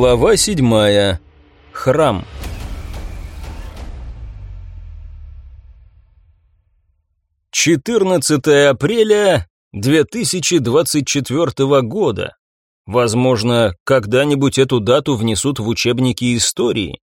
Глава седьмая. Храм. Четырнадцатое апреля 2024 года. Возможно, когда-нибудь эту дату внесут в учебники истории.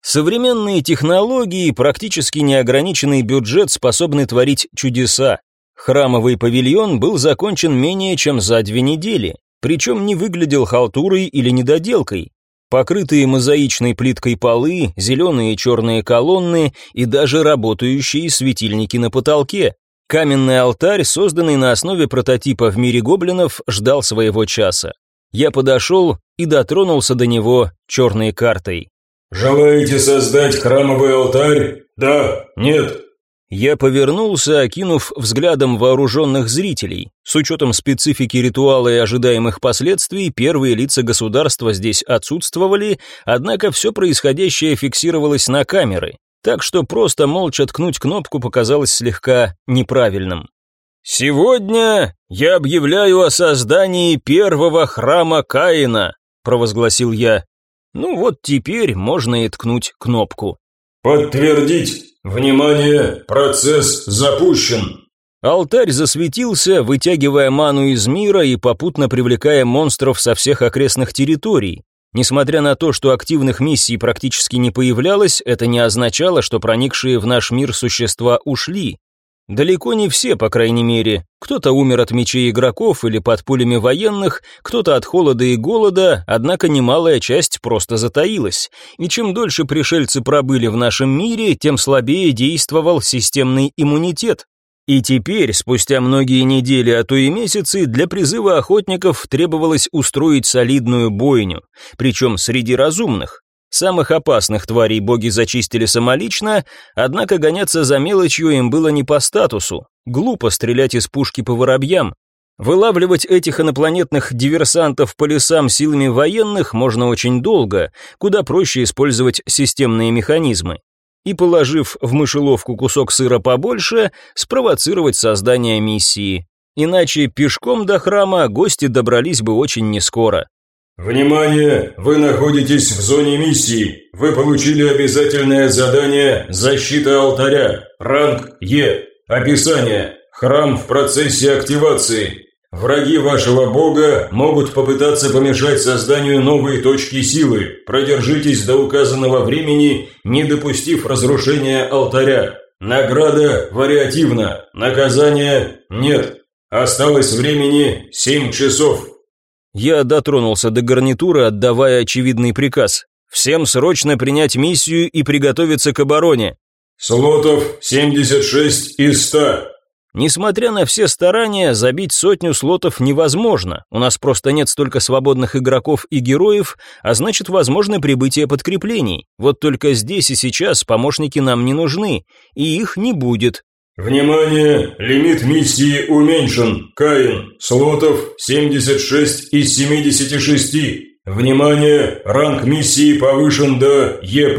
Современные технологии и практически неограниченный бюджет способны творить чудеса. Храмовый павильон был закончен менее чем за две недели, причем не выглядел халтурой или недоделкой. Покрытые мозаичной плиткой полы, зеленые и черные колонны и даже работающие светильники на потолке. Каменный алтарь, созданный на основе прототипа в мире гоблинов, ждал своего часа. Я подошел и дотронулся до него черной картой. «Желаете создать храмовый алтарь? Да? Нет?» Я повернулся, окинув взглядом вооруженных зрителей. С учетом специфики ритуала и ожидаемых последствий, первые лица государства здесь отсутствовали, однако все происходящее фиксировалось на камеры, так что просто молча ткнуть кнопку показалось слегка неправильным. «Сегодня я объявляю о создании первого храма Каина», провозгласил я. Ну вот теперь можно и ткнуть кнопку. «Подтвердить! Внимание! Процесс запущен!» Алтарь засветился, вытягивая ману из мира и попутно привлекая монстров со всех окрестных территорий. Несмотря на то, что активных миссий практически не появлялось, это не означало, что проникшие в наш мир существа ушли. Далеко не все, по крайней мере. Кто-то умер от мечей игроков или под пулями военных, кто-то от холода и голода, однако немалая часть просто затаилась. И чем дольше пришельцы пробыли в нашем мире, тем слабее действовал системный иммунитет. И теперь, спустя многие недели, а то и месяцы, для призыва охотников требовалось устроить солидную бойню, причем среди разумных. Самых опасных тварей боги зачистили самолично, однако гоняться за мелочью им было не по статусу. Глупо стрелять из пушки по воробьям. Вылавливать этих инопланетных диверсантов по лесам силами военных можно очень долго, куда проще использовать системные механизмы. И положив в мышеловку кусок сыра побольше, спровоцировать создание миссии. Иначе пешком до храма гости добрались бы очень нескоро. Внимание! Вы находитесь в зоне миссии. Вы получили обязательное задание «Защита алтаря». Ранг Е. Описание. Храм в процессе активации. Враги вашего бога могут попытаться помешать созданию новой точки силы. Продержитесь до указанного времени, не допустив разрушения алтаря. Награда вариативна. Наказание нет. Осталось времени 7 часов. Я дотронулся до гарнитуры, отдавая очевидный приказ. Всем срочно принять миссию и приготовиться к обороне. Слотов 76 из 100. Несмотря на все старания, забить сотню слотов невозможно. У нас просто нет столько свободных игроков и героев, а значит, возможно прибытие подкреплений. Вот только здесь и сейчас помощники нам не нужны, и их не будет. Внимание! Лимит миссии уменьшен. Каин. Слотов 76 из 76. Внимание! Ранг миссии повышен до Е+.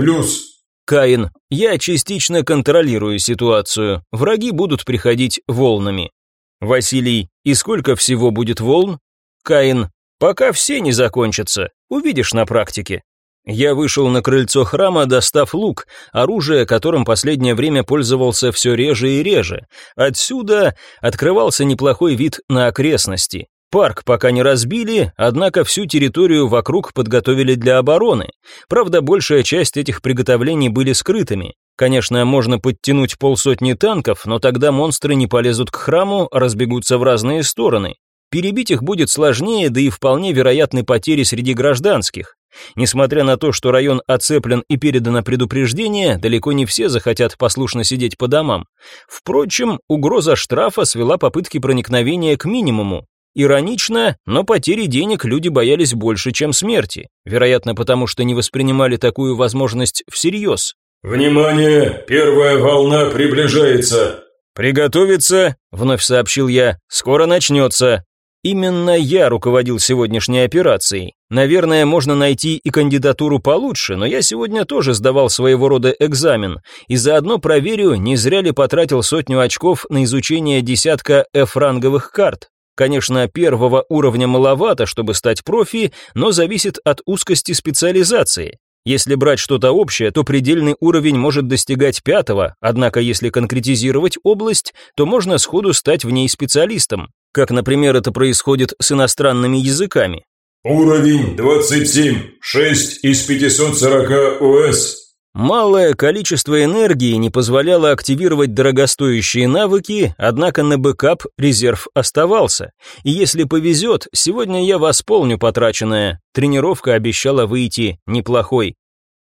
Каин. Я частично контролирую ситуацию. Враги будут приходить волнами. Василий. И сколько всего будет волн? Каин. Пока все не закончатся. Увидишь на практике. Я вышел на крыльцо храма, достав лук, оружие, которым последнее время пользовался все реже и реже. Отсюда открывался неплохой вид на окрестности. Парк пока не разбили, однако всю территорию вокруг подготовили для обороны. Правда, большая часть этих приготовлений были скрытыми. Конечно, можно подтянуть полсотни танков, но тогда монстры не полезут к храму, а разбегутся в разные стороны. Перебить их будет сложнее, да и вполне вероятны потери среди гражданских. Несмотря на то, что район оцеплен и передано предупреждение, далеко не все захотят послушно сидеть по домам. Впрочем, угроза штрафа свела попытки проникновения к минимуму. Иронично, но потери денег люди боялись больше, чем смерти. Вероятно, потому что не воспринимали такую возможность всерьез. «Внимание! Первая волна приближается!» «Приготовиться!» — вновь сообщил я. «Скоро начнется!» Именно я руководил сегодняшней операцией. Наверное, можно найти и кандидатуру получше, но я сегодня тоже сдавал своего рода экзамен, и заодно проверю, не зря ли потратил сотню очков на изучение десятка F-ранговых карт. Конечно, первого уровня маловато, чтобы стать профи, но зависит от узкости специализации. Если брать что-то общее, то предельный уровень может достигать пятого, однако если конкретизировать область, то можно сходу стать в ней специалистом, как, например, это происходит с иностранными языками. Уровень 27, 6 из 540 ОС. Малое количество энергии не позволяло активировать дорогостоящие навыки, однако на бэкап резерв оставался. И если повезет, сегодня я восполню потраченное. Тренировка обещала выйти неплохой.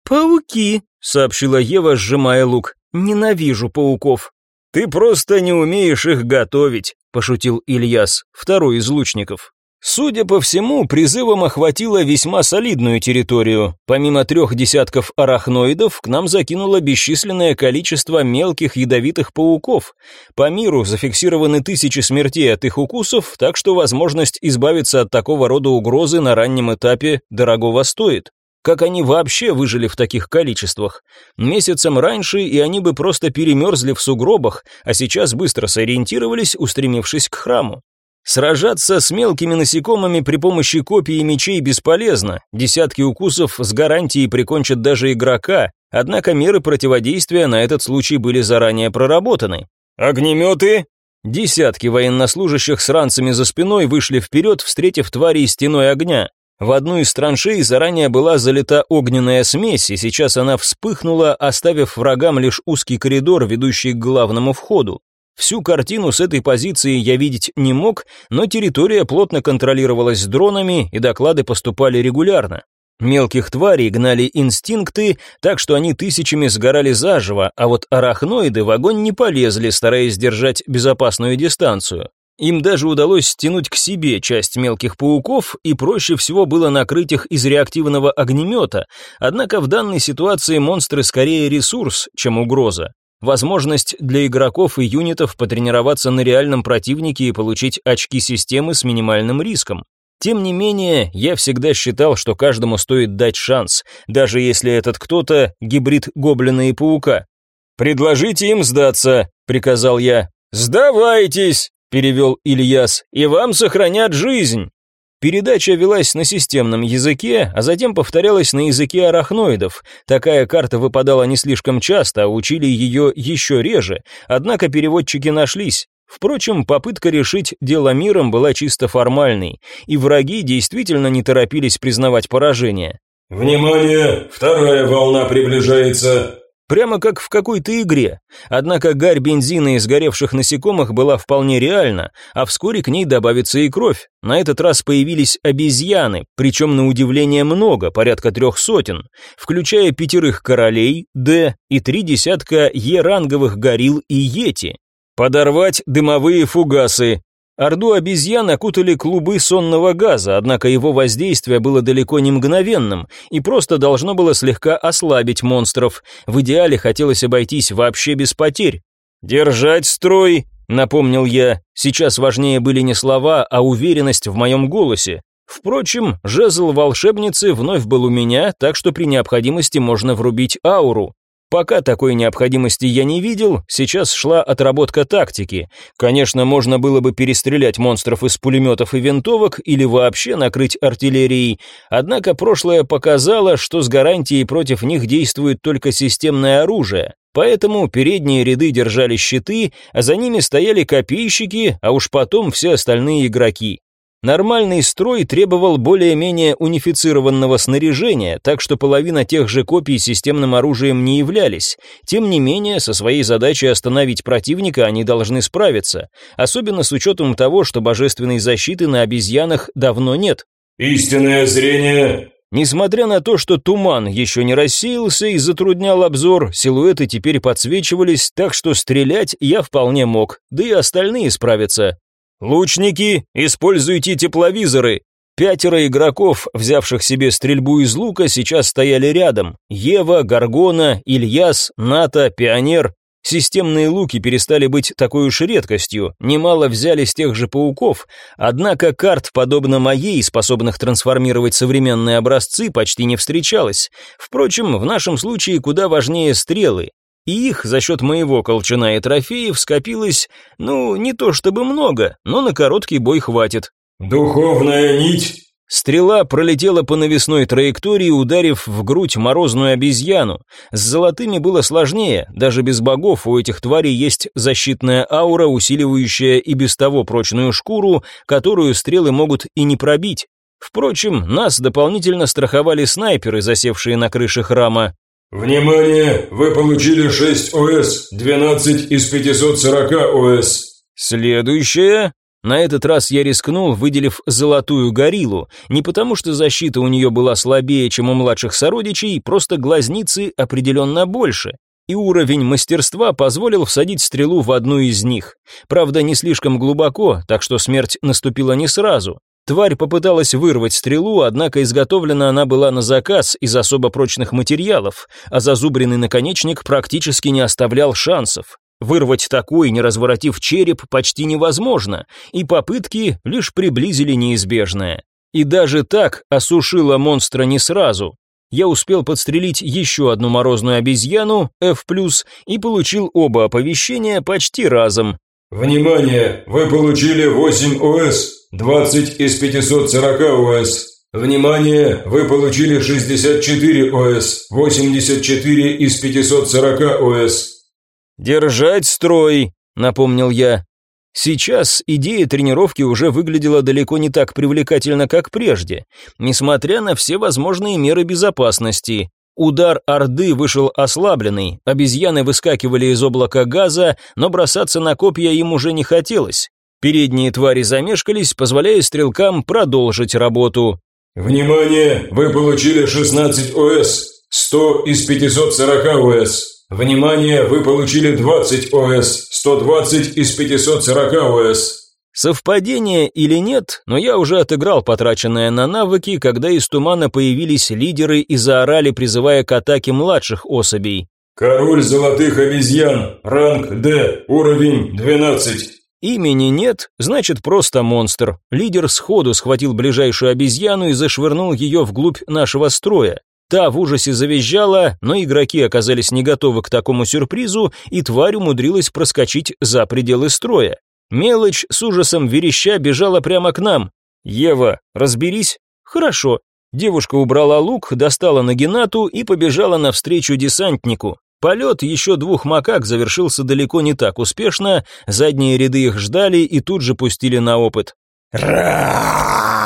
«Пауки», — сообщила Ева, сжимая лук. «Ненавижу пауков». «Ты просто не умеешь их готовить», — пошутил Ильяс, второй из лучников. Судя по всему, призывом охватило весьма солидную территорию. Помимо трех десятков арахноидов, к нам закинуло бесчисленное количество мелких ядовитых пауков. По миру зафиксированы тысячи смертей от их укусов, так что возможность избавиться от такого рода угрозы на раннем этапе дорогого стоит. Как они вообще выжили в таких количествах? Месяцем раньше, и они бы просто перемерзли в сугробах, а сейчас быстро сориентировались, устремившись к храму. Сражаться с мелкими насекомыми при помощи копий и мечей бесполезно, десятки укусов с гарантией прикончат даже игрока, однако меры противодействия на этот случай были заранее проработаны. «Огнеметы!» Десятки военнослужащих с ранцами за спиной вышли вперед, встретив тварей стеной огня. В одну из траншей заранее была залита огненная смесь, и сейчас она вспыхнула, оставив врагам лишь узкий коридор, ведущий к главному входу. Всю картину с этой позиции я видеть не мог, но территория плотно контролировалась дронами, и доклады поступали регулярно. Мелких тварей гнали инстинкты, так что они тысячами сгорали заживо, а вот арахноиды в огонь не полезли, стараясь держать безопасную дистанцию. Им даже удалось стянуть к себе часть мелких пауков, и проще всего было накрыть их из реактивного огнемета, однако в данной ситуации монстры скорее ресурс, чем угроза. Возможность для игроков и юнитов потренироваться на реальном противнике и получить очки системы с минимальным риском. Тем не менее, я всегда считал, что каждому стоит дать шанс, даже если этот кто-то гибрид гоблина и паука. «Предложите им сдаться», — приказал я. «Сдавайтесь», — перевел Ильяс, — «и вам сохранят жизнь». Передача велась на системном языке, а затем повторялась на языке арахноидов. Такая карта выпадала не слишком часто, а учили ее еще реже, однако переводчики нашлись. Впрочем, попытка решить дело миром была чисто формальной, и враги действительно не торопились признавать поражение. «Внимание! Вторая волна приближается!» Прямо как в какой-то игре. Однако гарь бензина из сгоревших насекомых была вполне реальна, а вскоре к ней добавится и кровь. На этот раз появились обезьяны, причем на удивление много, порядка трех сотен, включая пятерых королей, Д и три десятка Е-ранговых горилл и Йети. Подорвать дымовые фугасы, Орду обезьян окутали клубы сонного газа, однако его воздействие было далеко не мгновенным и просто должно было слегка ослабить монстров. В идеале хотелось обойтись вообще без потерь. «Держать строй!» — напомнил я. Сейчас важнее были не слова, а уверенность в моем голосе. Впрочем, жезл волшебницы вновь был у меня, так что при необходимости можно врубить ауру. Пока такой необходимости я не видел, сейчас шла отработка тактики. Конечно, можно было бы перестрелять монстров из пулеметов и винтовок или вообще накрыть артиллерией, однако прошлое показало, что с гарантией против них действует только системное оружие. Поэтому передние ряды держали щиты, а за ними стояли копейщики, а уж потом все остальные игроки. Нормальный строй требовал более-менее унифицированного снаряжения, так что половина тех же копий системным оружием не являлись. Тем не менее, со своей задачей остановить противника они должны справиться, особенно с учетом того, что божественной защиты на обезьянах давно нет. «Истинное зрение!» Несмотря на то, что туман еще не рассеялся и затруднял обзор, силуэты теперь подсвечивались, так что стрелять я вполне мог, да и остальные справятся. «Лучники, используйте тепловизоры!» Пятеро игроков, взявших себе стрельбу из лука, сейчас стояли рядом. Ева, Гаргона, Ильяс, Ната, Пионер. Системные луки перестали быть такой уж редкостью, немало взяли с тех же пауков, однако карт, подобно моей, способных трансформировать современные образцы, почти не встречалось. Впрочем, в нашем случае куда важнее стрелы. И их за счет моего колчана и трофеев скопилось, ну, не то чтобы много, но на короткий бой хватит. «Духовная нить!» Стрела пролетела по навесной траектории, ударив в грудь морозную обезьяну. С золотыми было сложнее, даже без богов у этих тварей есть защитная аура, усиливающая и без того прочную шкуру, которую стрелы могут и не пробить. Впрочем, нас дополнительно страховали снайперы, засевшие на крыше храма. «Внимание! Вы получили 6 ОС, 12 из 540 ОС». Следующее. На этот раз я рискнул, выделив золотую гориллу, не потому что защита у нее была слабее, чем у младших сородичей, просто глазницы определенно больше. И уровень мастерства позволил всадить стрелу в одну из них. Правда, не слишком глубоко, так что смерть наступила не сразу. Тварь попыталась вырвать стрелу, однако изготовлена она была на заказ из особо прочных материалов, а зазубренный наконечник практически не оставлял шансов. Вырвать такой, не разворотив череп, почти невозможно, и попытки лишь приблизили неизбежное. И даже так осушила монстра не сразу. Я успел подстрелить еще одну морозную обезьяну, F+, и получил оба оповещения почти разом. «Внимание! Вы получили 8 ОС!» 20 из 540 ОС. Внимание, вы получили 64 ОС, 84 из 540 ОС. Держать строй, напомнил я. Сейчас идея тренировки уже выглядела далеко не так привлекательно, как прежде, несмотря на все возможные меры безопасности. Удар Орды вышел ослабленный, обезьяны выскакивали из облака газа, но бросаться на копья им уже не хотелось. Передние твари замешкались, позволяя стрелкам продолжить работу. «Внимание! Вы получили 16 ОС, 100 из 540 ОС. Внимание! Вы получили 20 ОС, 120 из 540 ОС». Совпадение или нет, но я уже отыграл потраченное на навыки, когда из тумана появились лидеры и заорали, призывая к атаке младших особей. «Король золотых обезьян, ранг Д, уровень 12». Имени нет, значит просто монстр. Лидер сходу схватил ближайшую обезьяну и зашвырнул ее вглубь нашего строя. Та в ужасе завизжала, но игроки оказались не готовы к такому сюрпризу, и тварь умудрилась проскочить за пределы строя. Мелочь с ужасом вереща бежала прямо к нам. «Ева, разберись?» «Хорошо». Девушка убрала лук, достала нагинату и побежала навстречу десантнику. Полет еще двух макак завершился далеко не так успешно, задние ряды их ждали и тут же пустили на опыт. Ра!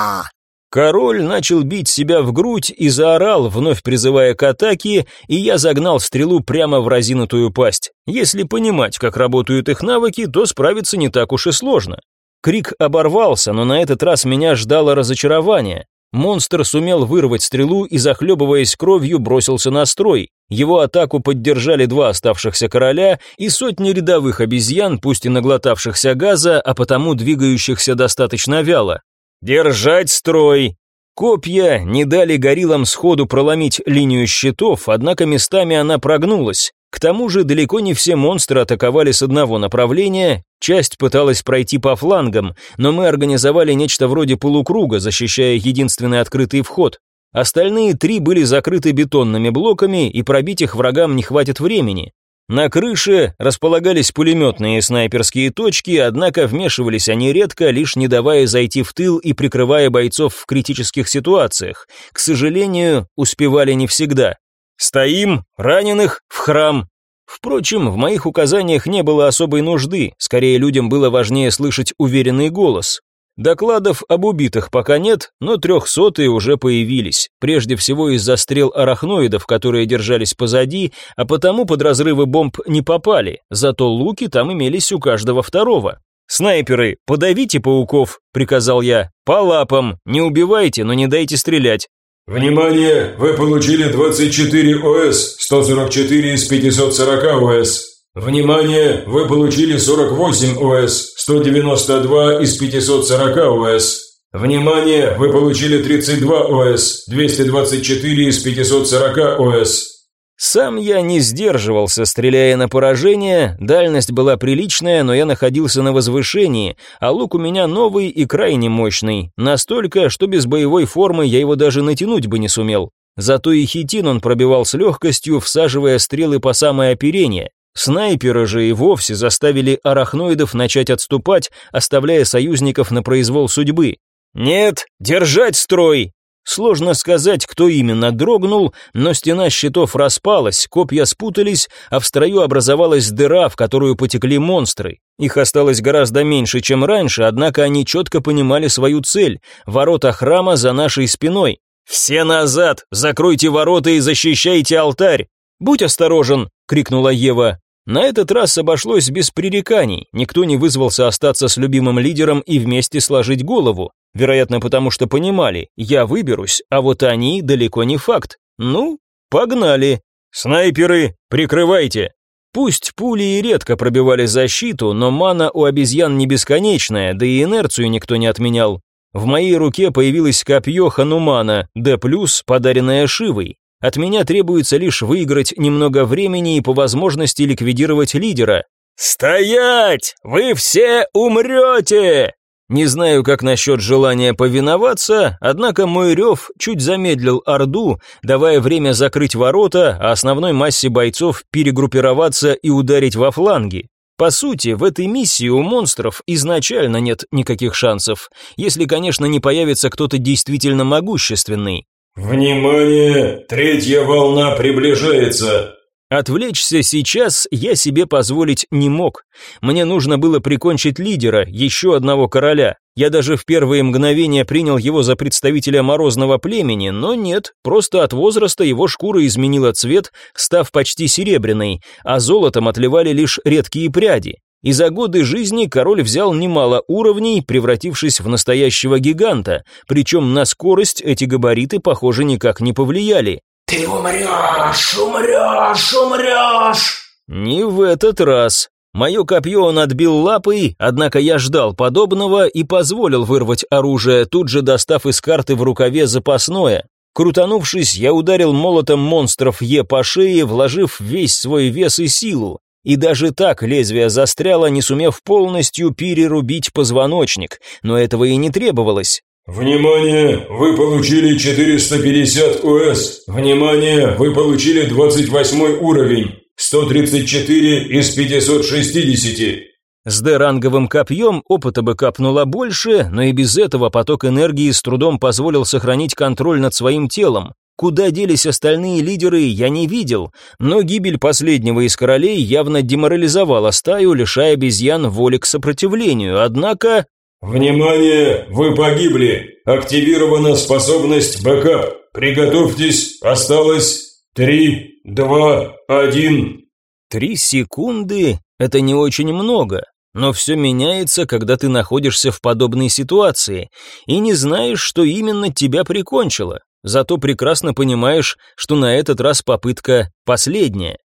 Король начал бить себя в грудь и заорал, вновь призывая к атаке, и я загнал стрелу прямо в разинутую пасть. Если понимать, как работают их навыки, то справиться не так уж и сложно. Крик оборвался, но на этот раз меня ждало разочарование. Монстр сумел вырвать стрелу и, захлебываясь кровью, бросился на строй. Его атаку поддержали два оставшихся короля и сотни рядовых обезьян, пусть и наглотавшихся газа, а потому двигающихся достаточно вяло. «Держать строй!» Копья не дали гориллам сходу проломить линию щитов, однако местами она прогнулась. К тому же далеко не все монстры атаковали с одного направления, часть пыталась пройти по флангам, но мы организовали нечто вроде полукруга, защищая единственный открытый вход. Остальные три были закрыты бетонными блоками, и пробить их врагам не хватит времени. На крыше располагались пулеметные снайперские точки, однако вмешивались они редко, лишь не давая зайти в тыл и прикрывая бойцов в критических ситуациях. К сожалению, успевали не всегда. «Стоим, раненых, в храм!» Впрочем, в моих указаниях не было особой нужды, скорее людям было важнее слышать уверенный голос. Докладов об убитых пока нет, но трехсотые уже появились, прежде всего из-за стрел арахноидов, которые держались позади, а потому под разрывы бомб не попали, зато луки там имелись у каждого второго. «Снайперы, подавите пауков», — приказал я, — «по лапам, не убивайте, но не дайте стрелять». «Внимание! Вы получили 24 ОС, 144 из 540 ОС. Внимание! Вы получили 48 ОС, 192 из 540 ОС. Внимание! Вы получили 32 ОС, 224 из 540 ОС. Сам я не сдерживался, стреляя на поражение, дальность была приличная, но я находился на возвышении, а лук у меня новый и крайне мощный, настолько, что без боевой формы я его даже натянуть бы не сумел. Зато и хитин он пробивал с легкостью, всаживая стрелы по самое оперение. Снайперы же и вовсе заставили арахноидов начать отступать, оставляя союзников на произвол судьбы. «Нет, держать строй!» Сложно сказать, кто именно дрогнул, но стена щитов распалась, копья спутались, а в строю образовалась дыра, в которую потекли монстры. Их осталось гораздо меньше, чем раньше, однако они четко понимали свою цель – ворота храма за нашей спиной. «Все назад! Закройте ворота и защищайте алтарь!» «Будь осторожен!» – крикнула Ева. На этот раз обошлось без пререканий, никто не вызвался остаться с любимым лидером и вместе сложить голову. Вероятно, потому что понимали, я выберусь, а вот они далеко не факт. Ну, погнали. Снайперы, прикрывайте. Пусть пули и редко пробивали защиту, но мана у обезьян не бесконечная, да и инерцию никто не отменял. В моей руке появилось копье Ханумана, Д+, подаренное Шивой. От меня требуется лишь выиграть немного времени и по возможности ликвидировать лидера. «Стоять! Вы все умрете!» Не знаю, как насчет желания повиноваться, однако мой рев чуть замедлил Орду, давая время закрыть ворота, а основной массе бойцов перегруппироваться и ударить во фланги. По сути, в этой миссии у монстров изначально нет никаких шансов, если, конечно, не появится кто-то действительно могущественный. «Внимание! Третья волна приближается!» Отвлечься сейчас я себе позволить не мог. Мне нужно было прикончить лидера, еще одного короля. Я даже в первые мгновения принял его за представителя морозного племени, но нет, просто от возраста его шкура изменила цвет, став почти серебряной, а золотом отливали лишь редкие пряди. И за годы жизни король взял немало уровней, превратившись в настоящего гиганта, причем на скорость эти габариты, похоже, никак не повлияли. «Ты умрешь, умрешь, умрешь!» Не в этот раз. Мое копье он отбил лапой, однако я ждал подобного и позволил вырвать оружие, тут же достав из карты в рукаве запасное. Крутанувшись, я ударил молотом монстров Е по шее, вложив весь свой вес и силу. И даже так лезвие застряло, не сумев полностью перерубить позвоночник, но этого и не требовалось. Внимание! Вы получили 450 ОС. Внимание! Вы получили 28 уровень. 134 из 560. С Д-ранговым копьем опыта бы капнуло больше, но и без этого поток энергии с трудом позволил сохранить контроль над своим телом. Куда делись остальные лидеры, я не видел, но гибель последнего из королей явно деморализовала стаю, лишая обезьян воли к сопротивлению, однако... «Внимание! Вы погибли! Активирована способность бэкап! Приготовьтесь! Осталось три, два, один...» Три секунды — это не очень много, но все меняется, когда ты находишься в подобной ситуации и не знаешь, что именно тебя прикончило, зато прекрасно понимаешь, что на этот раз попытка последняя.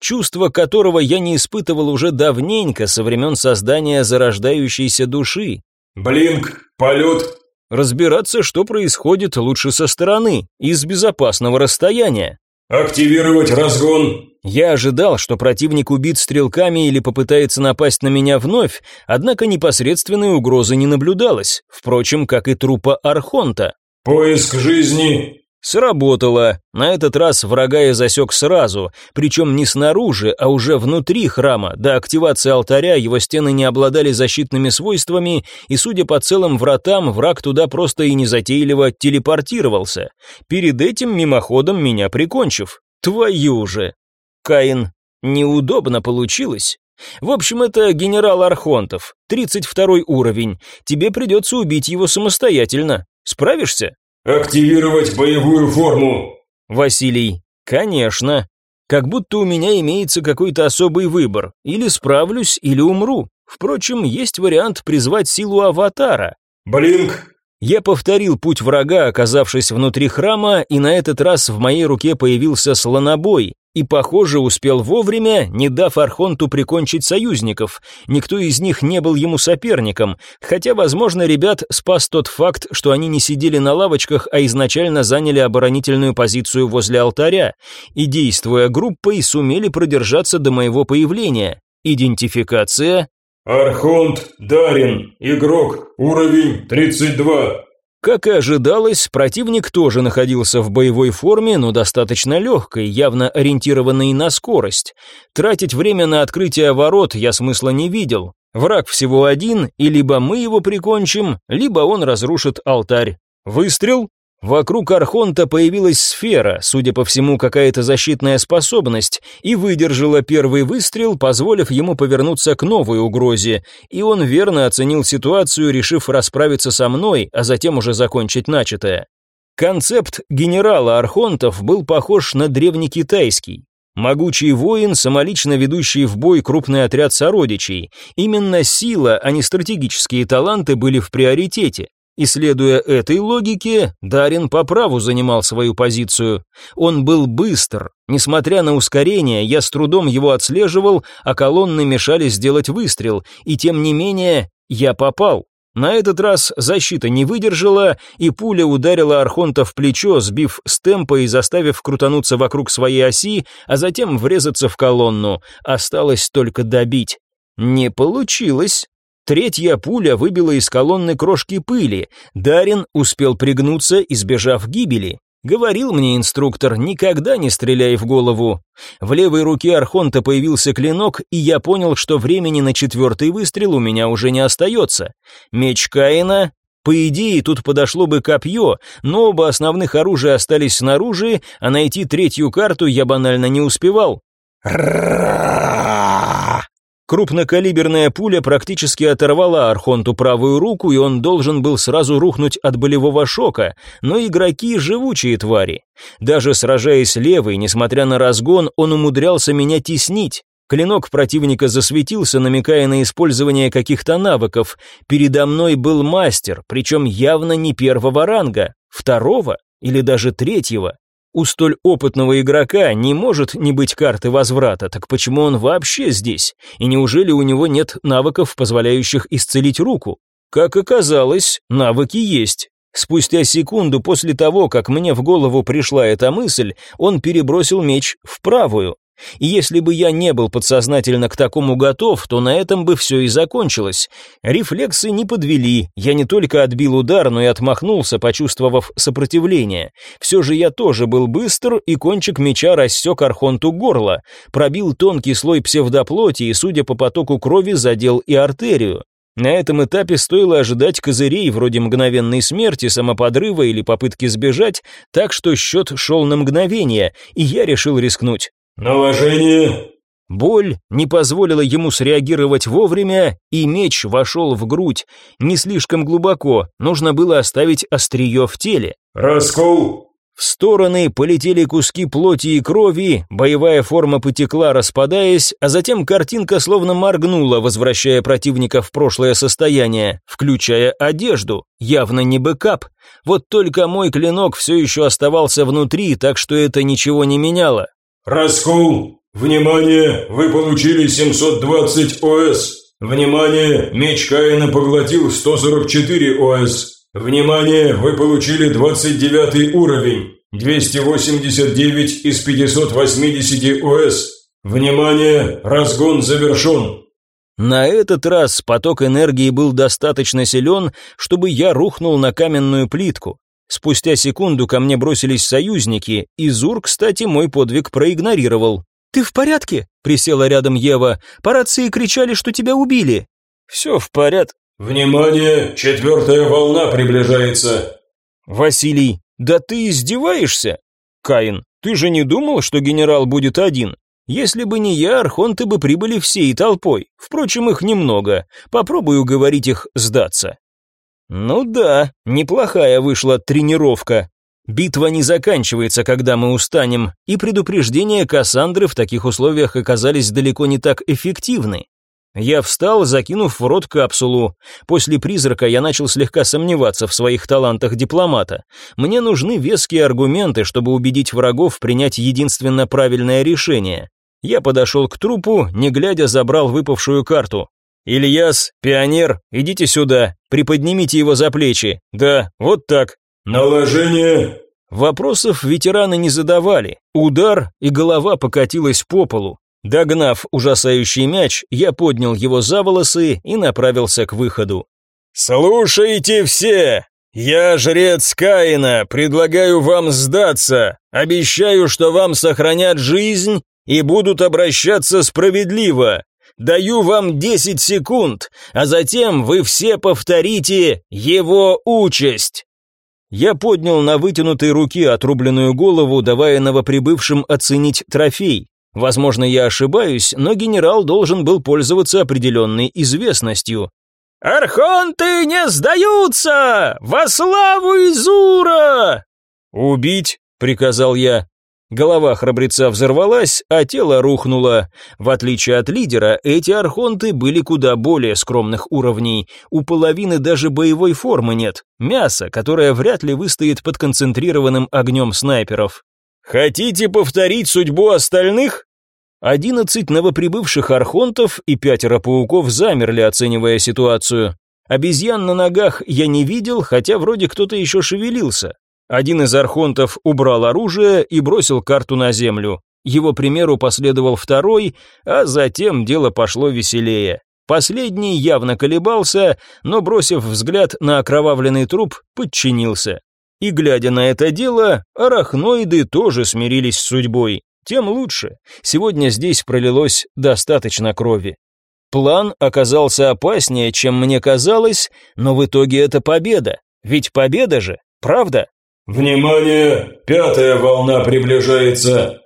Чувство которого я не испытывал уже давненько со времен создания зарождающейся души, Блинк, полет. Разбираться, что происходит, лучше со стороны, из безопасного расстояния. Активировать разгон. Я ожидал, что противник убит стрелками или попытается напасть на меня вновь, однако непосредственной угрозы не наблюдалось, впрочем, как и трупа Архонта. Поиск жизни. Сработало. На этот раз врага я засек сразу, причем не снаружи, а уже внутри храма. До активации алтаря его стены не обладали защитными свойствами, и, судя по целым вратам, враг туда просто и незатейливо телепортировался. Перед этим мимоходом меня прикончив. Твою же! Каин, неудобно получилось. В общем, это генерал Архонтов, 32 уровень. Тебе придется убить его самостоятельно. Справишься? «Активировать боевую форму!» Василий. «Конечно. Как будто у меня имеется какой-то особый выбор. Или справлюсь, или умру. Впрочем, есть вариант призвать силу аватара. Блинк, я повторил путь врага, оказавшись внутри храма, и на этот раз в моей руке появился слонобой, и, похоже, успел вовремя, не дав Архонту прикончить союзников. Никто из них не был ему соперником, хотя, возможно, ребят спас тот факт, что они не сидели на лавочках, а изначально заняли оборонительную позицию возле алтаря, и, действуя группой, сумели продержаться до моего появления. Идентификация Архонт Дарин, игрок, уровень 32. Как и ожидалось, противник тоже находился в боевой форме, но достаточно легкой, явно ориентированной на скорость. Тратить время на открытие ворот я смысла не видел. Враг всего один, и либо мы его прикончим, либо он разрушит алтарь. Выстрел, Вокруг Архонта появилась сфера, судя по всему, какая-то защитная способность, и выдержала первый выстрел, позволив ему повернуться к новой угрозе, и он верно оценил ситуацию, решив расправиться со мной, а затем уже закончить начатое. Концепт генерала Архонтов был похож на древнекитайский. Могучий воин, самолично ведущий в бой крупный отряд сородичей. Именно сила, а не стратегические таланты были в приоритете. И следуя этой логике, Дарин по праву занимал свою позицию. Он был быстр. Несмотря на ускорение, я с трудом его отслеживал, а колонны мешали сделать выстрел, и тем не менее я попал. На этот раз защита не выдержала, и пуля ударила Архонта в плечо, сбив с темпа и заставив крутануться вокруг своей оси, а затем врезаться в колонну. Осталось только добить. Не получилось. Третья пуля выбила из колонны крошки пыли. Дарин успел пригнуться, избежав гибели. Говорил мне инструктор, никогда не стреляй в голову. В левой руке Архонта появился клинок, и я понял, что времени на четвертый выстрел у меня уже не остается. Меч Каина... По идее, тут подошло бы копье, но оба основных оружия остались снаружи, а найти третью карту я банально не успевал. Крупнокалиберная пуля практически оторвала Архонту правую руку, и он должен был сразу рухнуть от болевого шока, но игроки – живучие твари. Даже сражаясь левой, несмотря на разгон, он умудрялся меня теснить. Клинок противника засветился, намекая на использование каких-то навыков. Передо мной был мастер, причем явно не первого ранга, второго или даже третьего. У столь опытного игрока не может не быть карты возврата, так почему он вообще здесь? И неужели у него нет навыков, позволяющих исцелить руку? Как оказалось, навыки есть. Спустя секунду после того, как мне в голову пришла эта мысль, он перебросил меч в правую. И если бы я не был подсознательно к такому готов, то на этом бы все и закончилось. Рефлексы не подвели, я не только отбил удар, но и отмахнулся, почувствовав сопротивление. Все же я тоже был быстр, и кончик меча рассек Архонту горло, пробил тонкий слой псевдоплоти и, судя по потоку крови, задел и артерию. На этом этапе стоило ожидать козырей вроде мгновенной смерти, самоподрыва или попытки сбежать, так что счет шел на мгновение, и я решил рискнуть. «Наложение!» Боль не позволила ему среагировать вовремя, и меч вошел в грудь. Не слишком глубоко, нужно было оставить острие в теле. «Раскол!» В стороны полетели куски плоти и крови, боевая форма потекла, распадаясь, а затем картинка словно моргнула, возвращая противника в прошлое состояние, включая одежду, явно не бэкап. Вот только мой клинок все еще оставался внутри, так что это ничего не меняло. «Раскол! Внимание! Вы получили 720 ОС! Внимание! Меч Каина поглотил 144 ОС! Внимание! Вы получили 29 уровень! 289 из 580 ОС! Внимание! Разгон завершен!» На этот раз поток энергии был достаточно силен, чтобы я рухнул на каменную плитку. Спустя секунду ко мне бросились союзники, и Зур, кстати, мой подвиг проигнорировал. «Ты в порядке?» — присела рядом Ева. «По рации кричали, что тебя убили». «Все в порядке». «Внимание! Четвертая волна приближается!» «Василий, да ты издеваешься?» «Каин, ты же не думал, что генерал будет один? Если бы не я, архонты бы прибыли всей толпой. Впрочем, их немного. Попробую уговорить их сдаться». Ну да, неплохая вышла тренировка. Битва не заканчивается, когда мы устанем, и предупреждения Кассандры в таких условиях оказались далеко не так эффективны. Я встал, закинув в рот капсулу. После призрака я начал слегка сомневаться в своих талантах дипломата. Мне нужны веские аргументы, чтобы убедить врагов принять единственно правильное решение. Я подошел к трупу, не глядя забрал выпавшую карту. «Ильяс, пионер, идите сюда, приподнимите его за плечи. Да, вот так». «Наложение!» Вопросов ветераны не задавали. Удар, и голова покатилась по полу. Догнав ужасающий мяч, я поднял его за волосы и направился к выходу. «Слушайте все! «Я жрец Каина, предлагаю вам сдаться. Обещаю, что вам сохранят жизнь и будут обращаться справедливо. Даю вам 10 секунд, а затем вы все повторите его участь». Я поднял на вытянутой руке отрубленную голову, давая новоприбывшим оценить трофей. Возможно, я ошибаюсь, но генерал должен был пользоваться определенной известностью. «Архонты не сдаются! Во славу Изура!» «Убить!» — приказал я. Голова храбреца взорвалась, а тело рухнуло. В отличие от лидера, эти архонты были куда более скромных уровней. У половины даже боевой формы нет. Мясо, которое вряд ли выстоит под концентрированным огнем снайперов. «Хотите повторить судьбу остальных?» Одиннадцать новоприбывших архонтов и пятеро пауков замерли, оценивая ситуацию. Обезьян на ногах я не видел, хотя вроде кто-то еще шевелился. Один из архонтов убрал оружие и бросил карту на землю. Его примеру последовал второй, а затем дело пошло веселее. Последний явно колебался, но, бросив взгляд на окровавленный труп, подчинился. И, глядя на это дело, арахноиды тоже смирились с судьбой. Тем лучше. Сегодня здесь пролилось достаточно крови. План оказался опаснее, чем мне казалось, но в итоге это победа. Ведь победа же, правда? «Внимание! Пятая волна приближается!»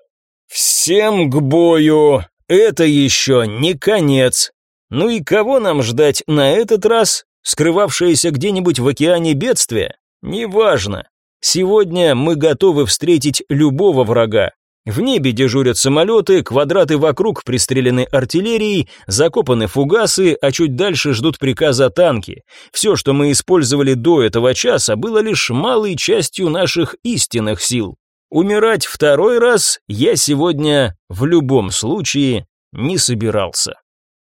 «Всем к бою! Это еще не конец! Ну и кого нам ждать на этот раз? Скрывавшееся где-нибудь в океане бедствие? Неважно. Сегодня мы готовы встретить любого врага, в небе дежурят самолеты, квадраты вокруг пристрелены артиллерией, закопаны фугасы, а чуть дальше ждут приказа танки. Все, что мы использовали до этого часа, было лишь малой частью наших истинных сил. Умирать второй раз я сегодня в любом случае не собирался.